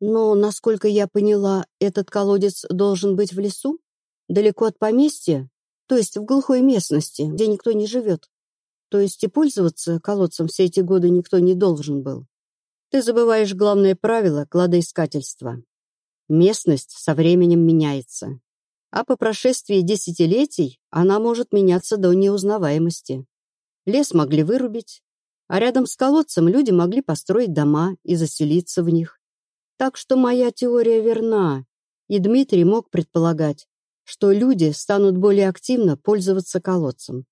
Но, насколько я поняла, этот колодец должен быть в лесу? Далеко от поместья? То есть в глухой местности, где никто не живет? То есть и пользоваться колодцем все эти годы никто не должен был? Ты забываешь главное правило кладоискательства. Местность со временем меняется. А по прошествии десятилетий она может меняться до неузнаваемости. Лес могли вырубить, а рядом с колодцем люди могли построить дома и заселиться в них. Так что моя теория верна, и Дмитрий мог предполагать, что люди станут более активно пользоваться колодцем,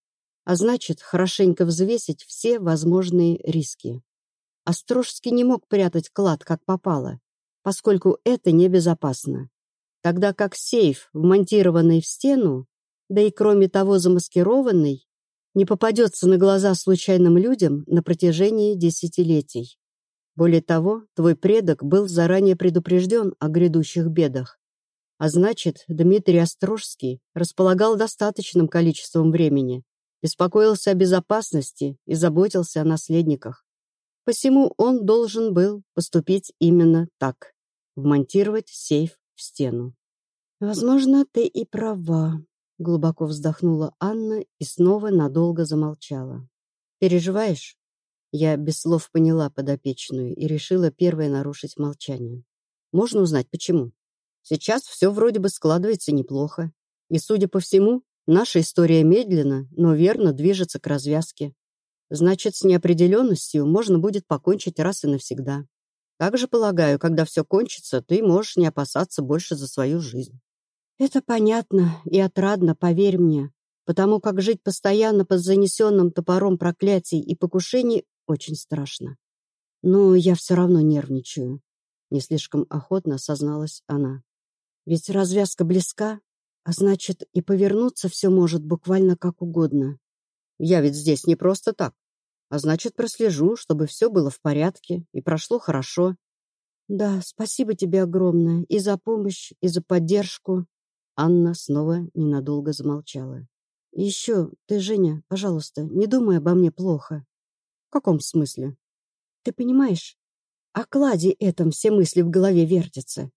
а значит, хорошенько взвесить все возможные риски. Острожский не мог прятать клад как попало, поскольку это небезопасно. Тогда как сейф, вмонтированный в стену, да и кроме того замаскированный, не попадется на глаза случайным людям на протяжении десятилетий. Более того, твой предок был заранее предупрежден о грядущих бедах. А значит, Дмитрий Острожский располагал достаточным количеством времени, беспокоился о безопасности и заботился о наследниках. Посему он должен был поступить именно так – вмонтировать сейф в стену. «Возможно, ты и права», – глубоко вздохнула Анна и снова надолго замолчала. «Переживаешь?» Я без слов поняла подопечную и решила первой нарушить молчание. Можно узнать, почему? Сейчас все вроде бы складывается неплохо. И, судя по всему, наша история медленно, но верно движется к развязке. Значит, с неопределенностью можно будет покончить раз и навсегда. Также, полагаю, когда все кончится, ты можешь не опасаться больше за свою жизнь. Это понятно и отрадно, поверь мне, потому как жить постоянно под занесенным топором проклятий и покушений очень страшно. Но я все равно нервничаю. Не слишком охотно осозналась она. Ведь развязка близка, а значит, и повернуться все может буквально как угодно. Я ведь здесь не просто так. А значит, прослежу, чтобы все было в порядке и прошло хорошо. Да, спасибо тебе огромное и за помощь, и за поддержку. Анна снова ненадолго замолчала. Еще, ты, Женя, пожалуйста, не думай обо мне плохо. Каком смысле? Ты понимаешь, о кладе этом все мысли в голове вертятся.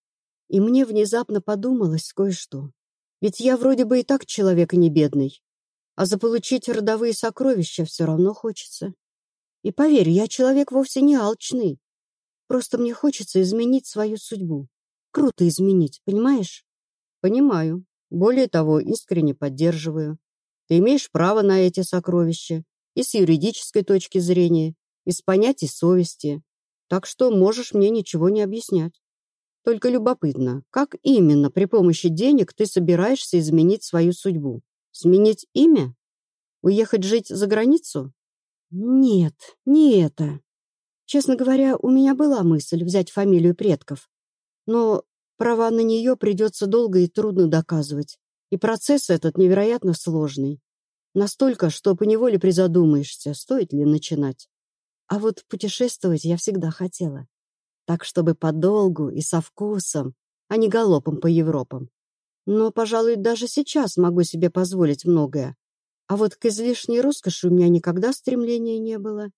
И мне внезапно подумалось кое-что. Ведь я вроде бы и так человек не бедный. А заполучить родовые сокровища все равно хочется. И поверь, я человек вовсе не алчный. Просто мне хочется изменить свою судьбу. Круто изменить, понимаешь? Понимаю. Более того, искренне поддерживаю. Ты имеешь право на эти сокровища и с юридической точки зрения, и с понятий совести. Так что можешь мне ничего не объяснять. Только любопытно, как именно при помощи денег ты собираешься изменить свою судьбу? Сменить имя? Уехать жить за границу? Нет, не это. Честно говоря, у меня была мысль взять фамилию предков. Но права на нее придется долго и трудно доказывать. И процесс этот невероятно сложный. Настолько, что поневоле призадумаешься, стоит ли начинать. А вот путешествовать я всегда хотела. Так, чтобы подолгу и со вкусом, а не галопом по Европам. Но, пожалуй, даже сейчас могу себе позволить многое. А вот к излишней роскоши у меня никогда стремления не было.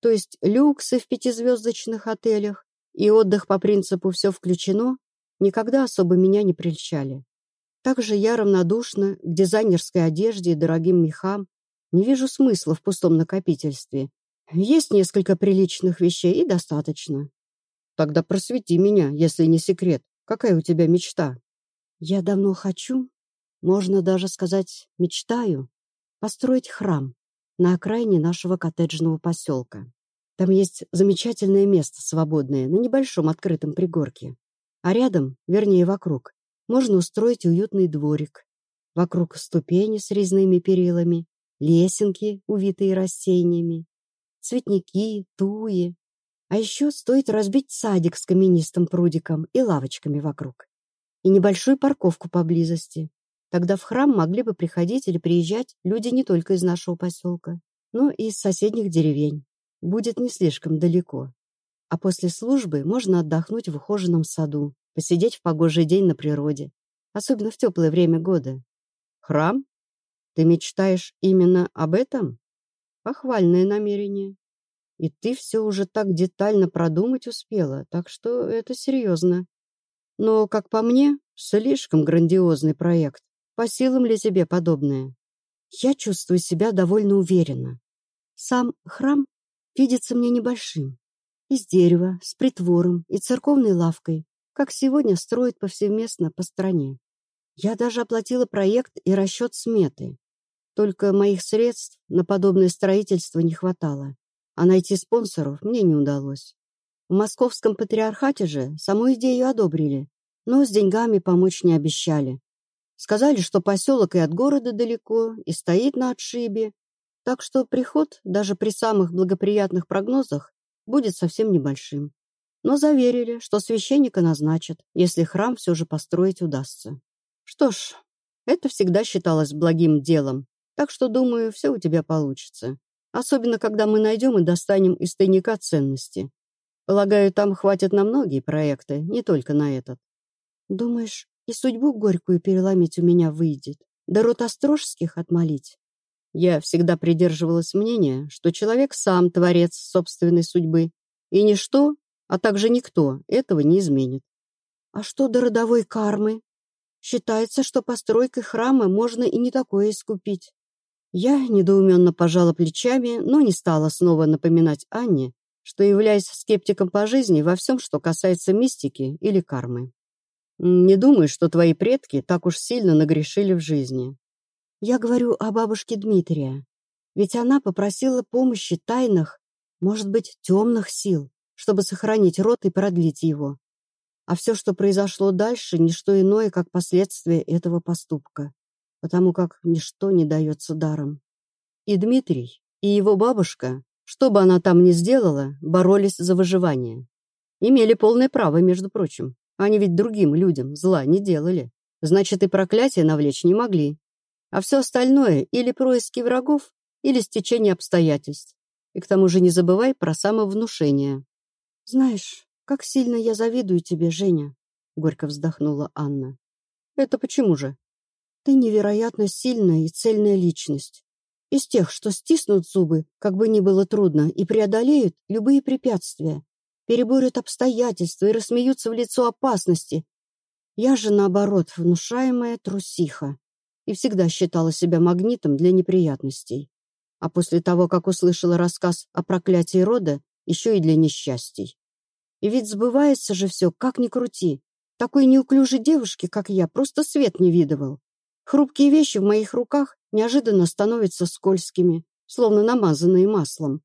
То есть люксы в пятизвездочных отелях и отдых по принципу «все включено» никогда особо меня не прельщали. Также я равнодушна к дизайнерской одежде и дорогим мехам. Не вижу смысла в пустом накопительстве. Есть несколько приличных вещей и достаточно. Тогда просвети меня, если не секрет. Какая у тебя мечта? Я давно хочу, можно даже сказать, мечтаю, построить храм на окраине нашего коттеджного поселка. Там есть замечательное место свободное на небольшом открытом пригорке. А рядом, вернее вокруг, можно устроить уютный дворик. Вокруг ступени с резными перилами, лесенки, увитые растениями, цветники, туи. А еще стоит разбить садик с каменистым прудиком и лавочками вокруг. И небольшую парковку поблизости. Тогда в храм могли бы приходить или приезжать люди не только из нашего поселка, но и из соседних деревень. Будет не слишком далеко. А после службы можно отдохнуть в ухоженном саду, посидеть в погожий день на природе, особенно в теплое время года. И ты все уже так детально продумать успела, так что это серьезно. Но, как по мне, слишком грандиозный проект. По силам ли тебе подобное? Я чувствую себя довольно уверенно. Сам храм видится мне небольшим. Из дерева, с притвором и церковной лавкой, как сегодня строят повсеместно по стране. Я даже оплатила проект и расчет сметы. Только моих средств на подобное строительство не хватало, а найти спонсоров мне не удалось. В московском патриархате же саму идею одобрили, но с деньгами помочь не обещали. Сказали, что поселок и от города далеко, и стоит на отшибе, так что приход, даже при самых благоприятных прогнозах, будет совсем небольшим. Но заверили, что священника назначат, если храм все же построить удастся. Что ж, это всегда считалось благим делом, так что, думаю, все у тебя получится. Особенно, когда мы найдем и достанем из тайника ценности. Полагаю, там хватит на многие проекты, не только на этот. Думаешь, и судьбу горькую переломить у меня выйдет? Да рот Острожских отмолить? Я всегда придерживалась мнения, что человек сам творец собственной судьбы, и ничто, а также никто этого не изменит. А что до родовой кармы? Считается, что постройкой храма можно и не такое искупить. Я недоуменно пожала плечами, но не стала снова напоминать Анне, что являюсь скептиком по жизни во всем, что касается мистики или кармы. Не думаю, что твои предки так уж сильно нагрешили в жизни. Я говорю о бабушке Дмитрия. Ведь она попросила помощи тайных, может быть, темных сил, чтобы сохранить род и продлить его. А все, что произошло дальше, не что иное, как последствия этого поступка потому как ничто не дается даром. И Дмитрий, и его бабушка, что бы она там ни сделала, боролись за выживание. Имели полное право, между прочим. Они ведь другим людям зла не делали. Значит, и проклятие навлечь не могли. А все остальное или происки врагов, или стечение обстоятельств. И к тому же не забывай про самовнушение. «Знаешь, как сильно я завидую тебе, Женя», — горько вздохнула Анна. «Это почему же?» Ты невероятно сильная и цельная личность. Из тех, что стиснут зубы, как бы ни было трудно, и преодолеют любые препятствия, переборют обстоятельства и рассмеются в лицо опасности. Я же, наоборот, внушаемая трусиха и всегда считала себя магнитом для неприятностей. А после того, как услышала рассказ о проклятии рода, еще и для несчастий. И ведь сбывается же все, как ни крути. Такой неуклюжей девушки, как я, просто свет не видывал. Хрупкие вещи в моих руках неожиданно становятся скользкими, словно намазанные маслом.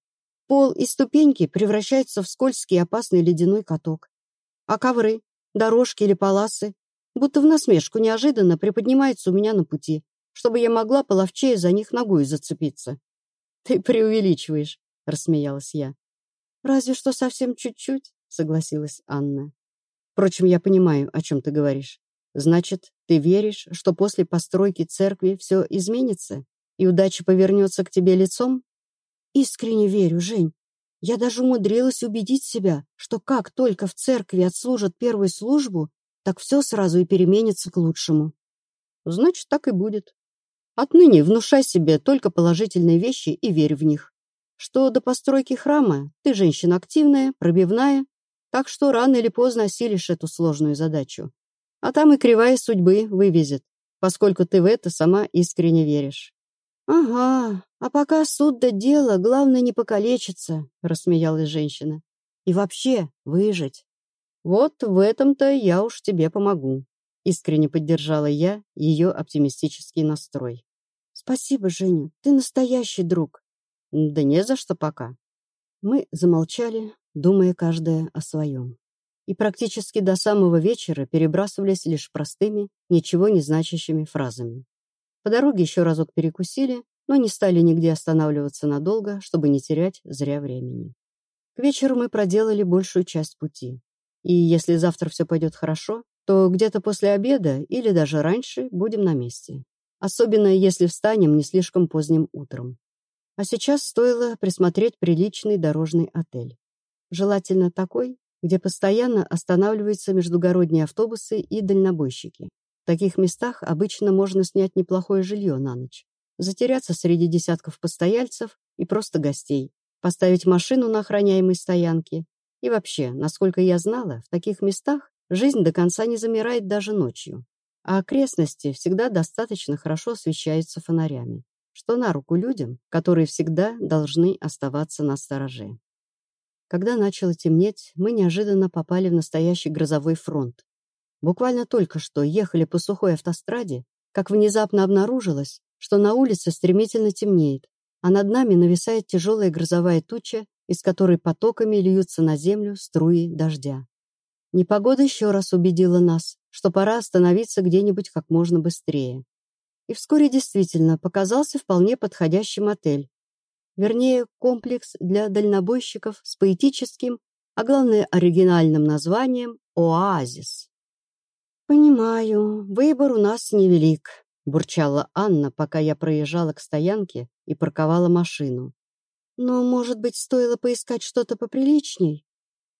Пол и ступеньки превращаются в скользкий опасный ледяной каток. А ковры, дорожки или паласы, будто в насмешку неожиданно приподнимаются у меня на пути, чтобы я могла половчее за них ногой зацепиться. «Ты преувеличиваешь», — рассмеялась я. «Разве что совсем чуть-чуть», — согласилась Анна. «Впрочем, я понимаю, о чем ты говоришь. Значит, ты веришь, что после постройки церкви все изменится и удача повернется к тебе лицом? Искренне верю, Жень. Я даже умудрилась убедить себя, что как только в церкви отслужат первую службу, так все сразу и переменится к лучшему. Значит, так и будет. Отныне внушай себе только положительные вещи и верь в них. Что до постройки храма, ты женщина активная, пробивная, так что рано или поздно осилишь эту сложную задачу. А там и кривая судьбы вывезет, поскольку ты в это сама искренне веришь. «Ага, а пока суд до дела, главное не покалечиться», — рассмеялась женщина. «И вообще выжить». «Вот в этом-то я уж тебе помогу», — искренне поддержала я ее оптимистический настрой. «Спасибо, Женя, ты настоящий друг». «Да не за что пока». Мы замолчали, думая каждая о своем и практически до самого вечера перебрасывались лишь простыми, ничего не значащими фразами. По дороге еще разок перекусили, но не стали нигде останавливаться надолго, чтобы не терять зря времени. К вечеру мы проделали большую часть пути. И если завтра все пойдет хорошо, то где-то после обеда или даже раньше будем на месте. Особенно если встанем не слишком поздним утром. А сейчас стоило присмотреть приличный дорожный отель. Желательно такой, где постоянно останавливаются междугородние автобусы и дальнобойщики. В таких местах обычно можно снять неплохое жилье на ночь, затеряться среди десятков постояльцев и просто гостей, поставить машину на охраняемой стоянке. И вообще, насколько я знала, в таких местах жизнь до конца не замирает даже ночью, а окрестности всегда достаточно хорошо освещаются фонарями, что на руку людям, которые всегда должны оставаться на стороже. Когда начало темнеть, мы неожиданно попали в настоящий грозовой фронт. Буквально только что ехали по сухой автостраде, как внезапно обнаружилось, что на улице стремительно темнеет, а над нами нависает тяжелая грозовая туча, из которой потоками льются на землю струи дождя. Непогода еще раз убедила нас, что пора остановиться где-нибудь как можно быстрее. И вскоре действительно показался вполне подходящий мотель. Вернее, комплекс для дальнобойщиков с поэтическим, а главное оригинальным названием «Оазис». «Понимаю, выбор у нас невелик», — бурчала Анна, пока я проезжала к стоянке и парковала машину. Но, может быть, стоило поискать что-то поприличней?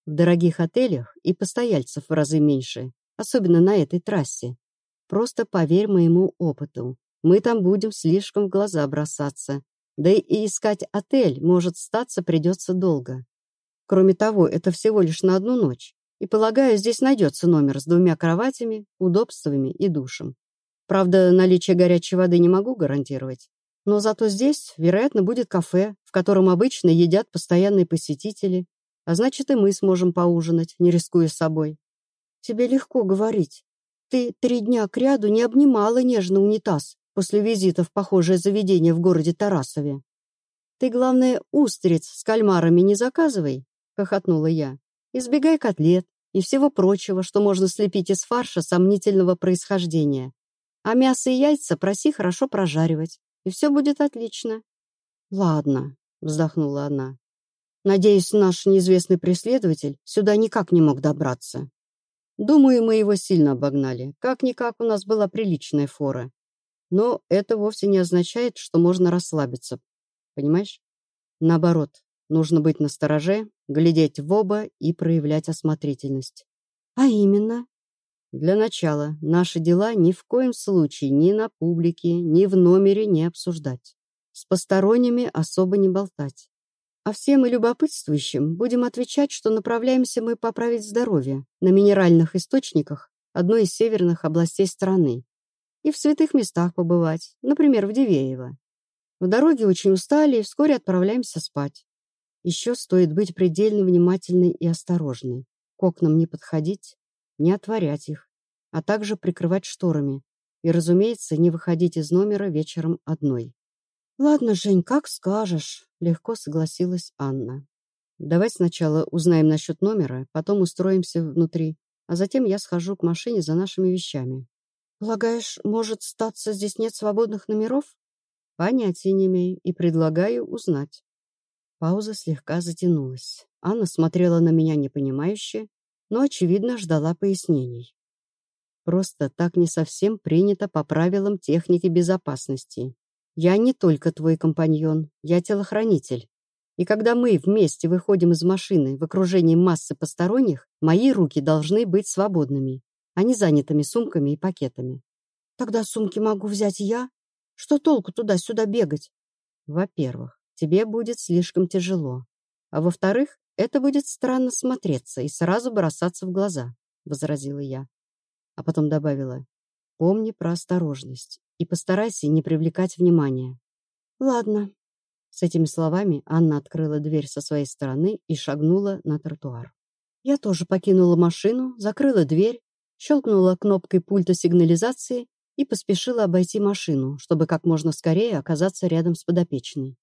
В дорогих отелях и постояльцев в разы меньше, особенно на этой трассе. Просто поверь моему опыту, мы там будем слишком в глаза бросаться. Да и искать отель, может, статься придется долго. Кроме того, это всего лишь на одну ночь. И, полагаю, здесь найдется номер с двумя кроватями, удобствами и душем. Правда, наличие горячей воды не могу гарантировать. Но зато здесь, вероятно, будет кафе, в котором обычно едят постоянные посетители, а значит, и мы сможем поужинать, не рискуя собой. Тебе легко говорить. Ты три дня кряду не обнимала нежно унитаз после визита в похожее заведение в городе Тарасове. Ты, главное, устриц с кальмарами не заказывай, хохотнула я. Избегай котлет и всего прочего, что можно слепить из фарша сомнительного происхождения. А мясо и яйца проси хорошо прожаривать и все будет отлично. Ладно, вздохнула она. Надеюсь, наш неизвестный преследователь сюда никак не мог добраться. Думаю, мы его сильно обогнали. Как-никак у нас была приличная фора. Но это вовсе не означает, что можно расслабиться. Понимаешь? Наоборот, нужно быть настороже, глядеть в оба и проявлять осмотрительность. А именно? Для начала, наши дела ни в коем случае ни на публике, ни в номере не обсуждать. С посторонними особо не болтать. А всем и любопытствующим будем отвечать, что направляемся мы поправить здоровье на минеральных источниках одной из северных областей страны. И в святых местах побывать, например, в Дивеево. В дороге очень устали и вскоре отправляемся спать. Еще стоит быть предельно внимательной и осторожной. К окнам не подходить, не отворять их, а также прикрывать шторами и, разумеется, не выходить из номера вечером одной. «Ладно, Жень, как скажешь», — легко согласилась Анна. «Давай сначала узнаем насчет номера, потом устроимся внутри, а затем я схожу к машине за нашими вещами». «Полагаешь, может статься здесь нет свободных номеров?» «Понятия не имею и предлагаю узнать». Пауза слегка затянулась. Анна смотрела на меня непонимающе, но, очевидно, ждала пояснений. Просто так не совсем принято по правилам техники безопасности. Я не только твой компаньон, я телохранитель. И когда мы вместе выходим из машины в окружении массы посторонних, мои руки должны быть свободными, а не занятыми сумками и пакетами. Тогда сумки могу взять я? Что толку туда-сюда бегать? Во-первых, тебе будет слишком тяжело. А во-вторых, это будет странно смотреться и сразу бросаться в глаза, возразила я. А потом добавила, помни про осторожность и постарайся не привлекать внимания. Ладно. С этими словами Анна открыла дверь со своей стороны и шагнула на тротуар. Я тоже покинула машину, закрыла дверь, щелкнула кнопкой пульта сигнализации и поспешила обойти машину, чтобы как можно скорее оказаться рядом с подопечной.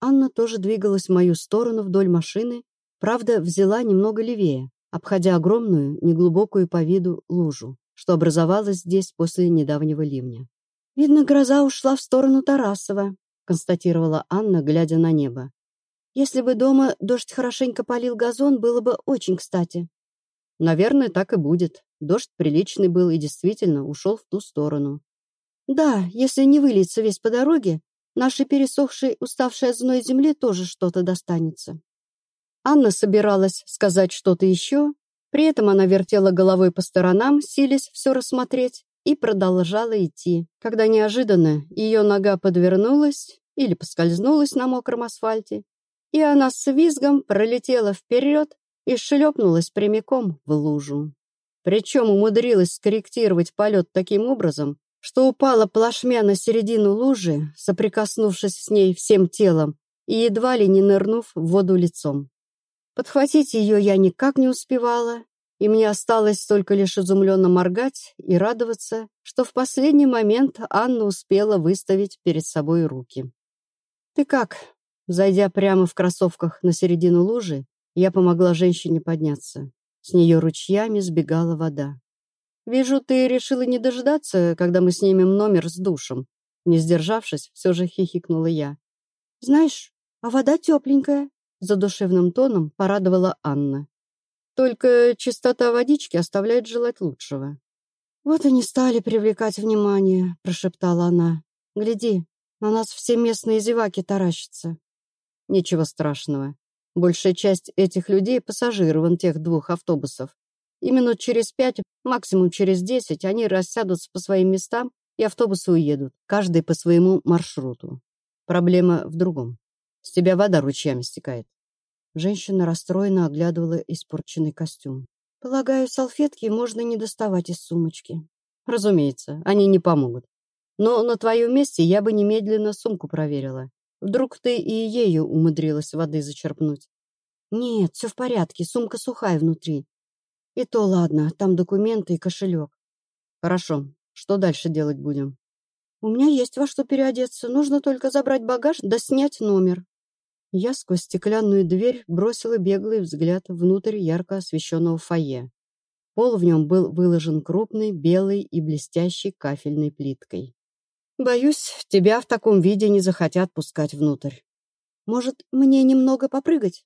Анна тоже двигалась в мою сторону вдоль машины, Правда, взяла немного левее, обходя огромную, неглубокую по виду лужу, что образовалась здесь после недавнего ливня. «Видно, гроза ушла в сторону Тарасова», — констатировала Анна, глядя на небо. «Если бы дома дождь хорошенько полил газон, было бы очень кстати». «Наверное, так и будет. Дождь приличный был и действительно ушел в ту сторону». «Да, если не выльется весь по дороге, нашей пересохшей, уставшей от зной земле тоже что-то достанется». Анна собиралась сказать что-то еще, при этом она вертела головой по сторонам, силясь все рассмотреть, и продолжала идти, когда неожиданно ее нога подвернулась или поскользнулась на мокром асфальте, и она с визгом пролетела вперед и шлепнулась прямиком в лужу. Причем умудрилась скорректировать полет таким образом, что упала плашмя на середину лужи, соприкоснувшись с ней всем телом и едва ли не нырнув в воду лицом. Подхватить ее я никак не успевала, и мне осталось только лишь изумленно моргать и радоваться, что в последний момент Анна успела выставить перед собой руки. «Ты как?» Зайдя прямо в кроссовках на середину лужи, я помогла женщине подняться. С нее ручьями сбегала вода. «Вижу, ты решила не дождаться, когда мы снимем номер с душем». Не сдержавшись, все же хихикнула я. «Знаешь, а вода тепленькая», — задушевным тоном порадовала Анна. «Только чистота водички оставляет желать лучшего». «Вот и не стали привлекать внимание», — прошептала она. «Гляди, на нас все местные зеваки таращатся». «Ничего страшного. Большая часть этих людей — пассажиры вон тех двух автобусов. И минут через пять, максимум через десять, они рассядутся по своим местам, и автобусы уедут, каждый по своему маршруту. Проблема в другом. С тебя вода ручьями стекает. Женщина расстроенно оглядывала испорченный костюм. Полагаю, салфетки можно не доставать из сумочки. Разумеется, они не помогут. Но на твоем месте я бы немедленно сумку проверила. Вдруг ты и ею умудрилась воды зачерпнуть? Нет, все в порядке, сумка сухая внутри. И то ладно, там документы и кошелек. Хорошо, что дальше делать будем? У меня есть во что переодеться, нужно только забрать багаж да снять номер. Я сквозь стеклянную дверь бросила беглый взгляд внутрь ярко освещенного фойе. Пол в нем был выложен крупной, белой и блестящей кафельной плиткой. Боюсь, тебя в таком виде не захотят пускать внутрь. Может, мне немного попрыгать?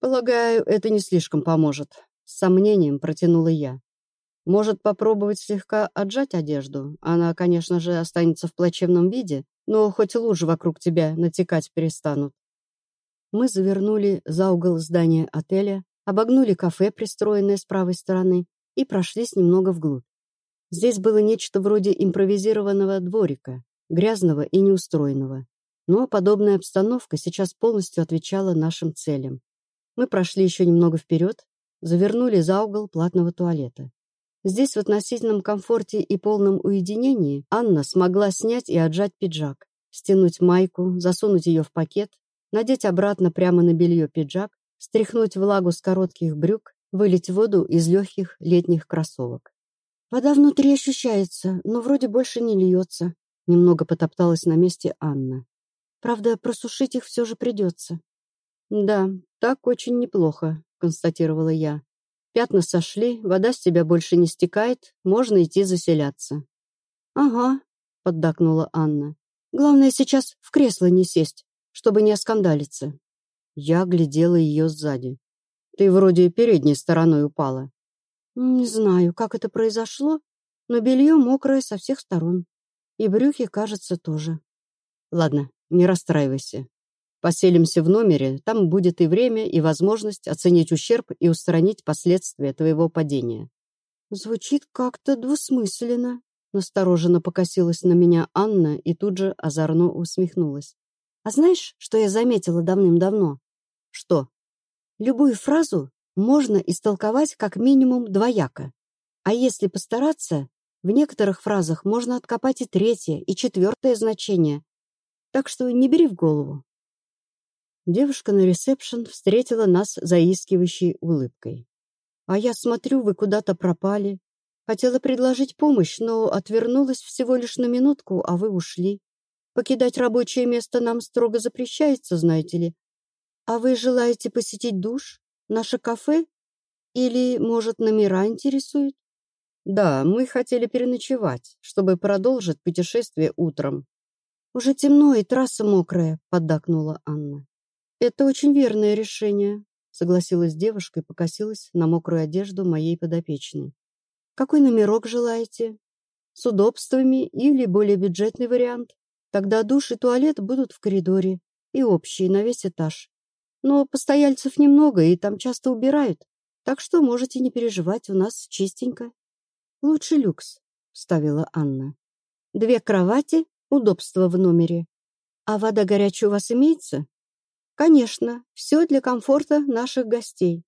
Полагаю, это не слишком поможет. С сомнением протянула я. Может, попробовать слегка отжать одежду? Она, конечно же, останется в плачевном виде, но хоть лужи вокруг тебя натекать перестанут. Мы завернули за угол здания отеля, обогнули кафе, пристроенное с правой стороны, и прошлись немного вглубь. Здесь было нечто вроде импровизированного дворика, грязного и неустроенного. Но подобная обстановка сейчас полностью отвечала нашим целям. Мы прошли еще немного вперед, завернули за угол платного туалета. Здесь в относительном комфорте и полном уединении Анна смогла снять и отжать пиджак, стянуть майку, засунуть ее в пакет, надеть обратно прямо на белье пиджак, стряхнуть влагу с коротких брюк, вылить воду из легких летних кроссовок. Вода внутри ощущается, но вроде больше не льется. Немного потопталась на месте Анна. Правда, просушить их все же придется. Да, так очень неплохо, констатировала я. Пятна сошли, вода с тебя больше не стекает, можно идти заселяться. Ага, поддакнула Анна. Главное сейчас в кресло не сесть, чтобы не оскандалиться. Я глядела ее сзади. Ты вроде передней стороной упала. Не знаю, как это произошло, но белье мокрое со всех сторон. И брюки, кажется, тоже. Ладно, не расстраивайся. Поселимся в номере, там будет и время, и возможность оценить ущерб и устранить последствия твоего падения. Звучит как-то двусмысленно. Настороженно покосилась на меня Анна и тут же озорно усмехнулась. А знаешь, что я заметила давным-давно? Что? Любую фразу можно истолковать как минимум двояко. А если постараться, в некоторых фразах можно откопать и третье, и четвертое значение. Так что не бери в голову. Девушка на ресепшн встретила нас заискивающей улыбкой. «А я смотрю, вы куда-то пропали. Хотела предложить помощь, но отвернулась всего лишь на минутку, а вы ушли. Покидать рабочее место нам строго запрещается, знаете ли. А вы желаете посетить душ?» Наше кафе? Или, может, номера интересуют? Да, мы хотели переночевать, чтобы продолжить путешествие утром. Уже темно и трасса мокрая, поддакнула Анна. Это очень верное решение, согласилась девушка и покосилась на мокрую одежду моей подопечной. Какой номерок желаете? С удобствами или более бюджетный вариант? Тогда душ и туалет будут в коридоре и общие на весь этаж. Но постояльцев немного, и там часто убирают. Так что можете не переживать, у нас чистенько. Лучше люкс, вставила Анна. Две кровати, удобство в номере. А вода горячая у вас имеется? Конечно, все для комфорта наших гостей.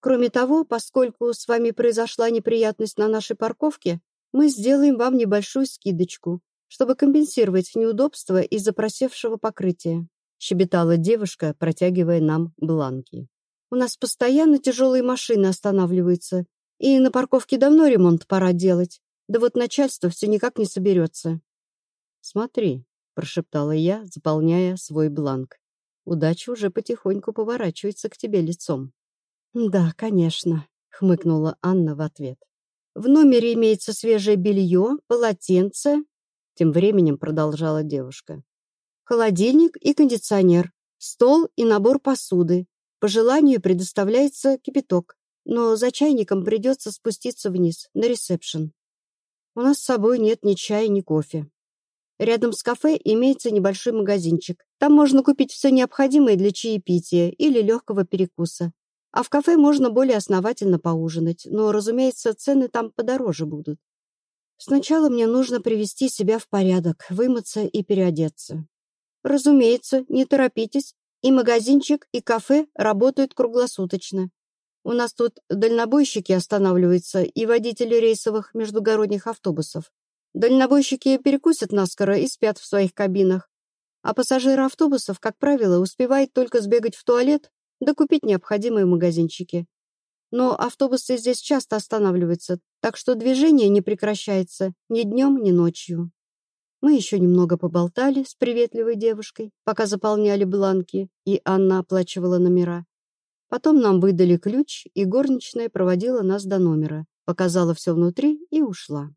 Кроме того, поскольку с вами произошла неприятность на нашей парковке, мы сделаем вам небольшую скидочку, чтобы компенсировать неудобства из-за просевшего покрытия», щебетала девушка, протягивая нам бланки. «У нас постоянно тяжелые машины останавливаются, и на парковке давно ремонт пора делать, да вот начальство все никак не соберется». «Смотри», — прошептала я, заполняя свой бланк. «Удача уже потихоньку поворачивается к тебе лицом». «Да, конечно», — хмыкнула Анна в ответ. «В номере имеется свежее белье, полотенце...» Тем временем продолжала девушка. «Холодильник и кондиционер, стол и набор посуды. По желанию предоставляется кипяток, но за чайником придется спуститься вниз, на ресепшн. У нас с собой нет ни чая, ни кофе. Рядом с кафе имеется небольшой магазинчик. Там можно купить все необходимое для чаепития или легкого перекуса. А в кафе можно более основательно поужинать, но, разумеется, цены там подороже будут. Сначала мне нужно привести себя в порядок, вымыться и переодеться. Разумеется, не торопитесь, и магазинчик, и кафе работают круглосуточно. У нас тут дальнобойщики останавливаются и водители рейсовых междугородних автобусов. Дальнобойщики перекусят наскоро и спят в своих кабинах. А пассажиры автобусов, как правило, успевают только сбегать в туалет да купить необходимые магазинчики. Но автобусы здесь часто останавливаются, так что движение не прекращается ни днем, ни ночью. Мы еще немного поболтали с приветливой девушкой, пока заполняли бланки, и Анна оплачивала номера. Потом нам выдали ключ, и горничная проводила нас до номера, показала все внутри и ушла.